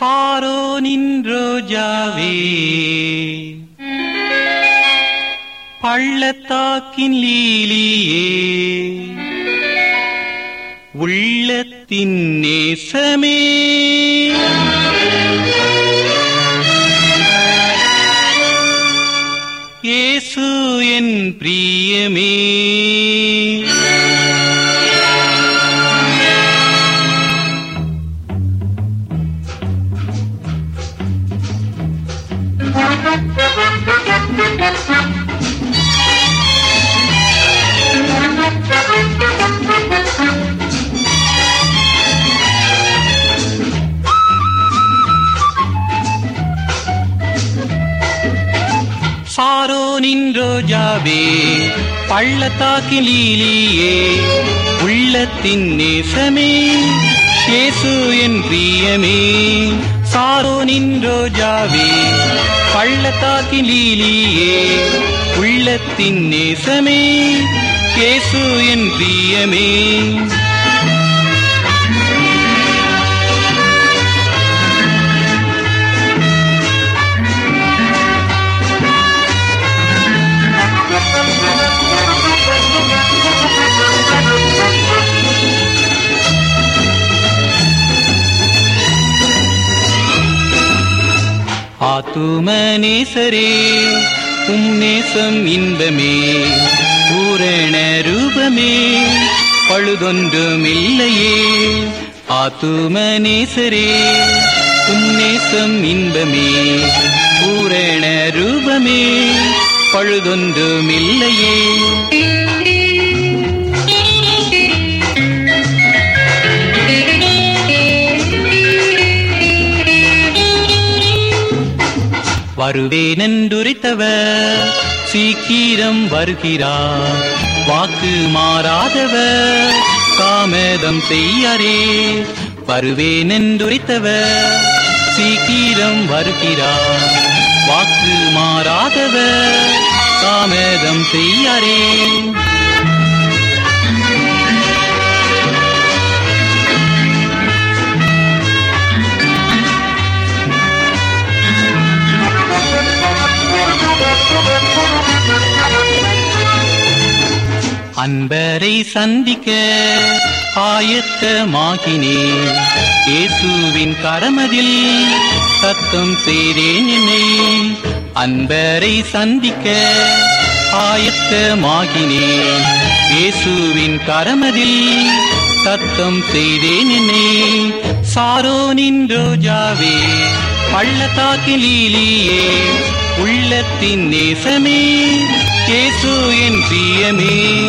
Sorrow நின்றோ ஜாவே. பள்ளத்தாக்கின் லீலியே. உள்ளத்தின் நேசமே. ஏசு என் பிரியமே. சாரோ நின்றோஜாவே பள்ளத்தாக்கின் லீலியே உள்ளத்தின் நேசமே இயேசு என் பிரியமே. சாரோ நின்றோஜாவே பள்ளத்தாக்கின் லீலியே உள்ளத்தின் நேசமே கேசு என் பிரியமே. ஆத்துமநேசரே உம் நேசம் இன்பமே பூரண ரூபமே பழுதொன்றுமில்லையே. ஆத்துமநேசரே உம் நேசம் இன்பமே பூரண ரூபமே பழுதொன்றுமில்லையே. வருவேனென்றுரைத்தவர். சீக்கிரம் வருகிறார். வாக்கு மாறாதவர். தாமதம் செய்யாரே. வருவேனென்றுரைத்தவர். சீக்கிரம் வருகிறார். வாக்கு மாறாதவர். தாமதம் செய்யாரே. அன்பரை சந்திக்க ஆயத்தமாகினே. இயேசுவின் கரமதில் சத்தம் செய்தேன் என்னை. அன்பரை சந்திக்க ஆயத்தமாகினே. இயேசுவின் கரமதில் சத்தம் செய்தேன் என்னை. சாரோனின் ரோஜாவே பள்ளத்தாக்கில் லீலியே உள்ளத்தின் நேசமே. இயேசு என் பிரியமே.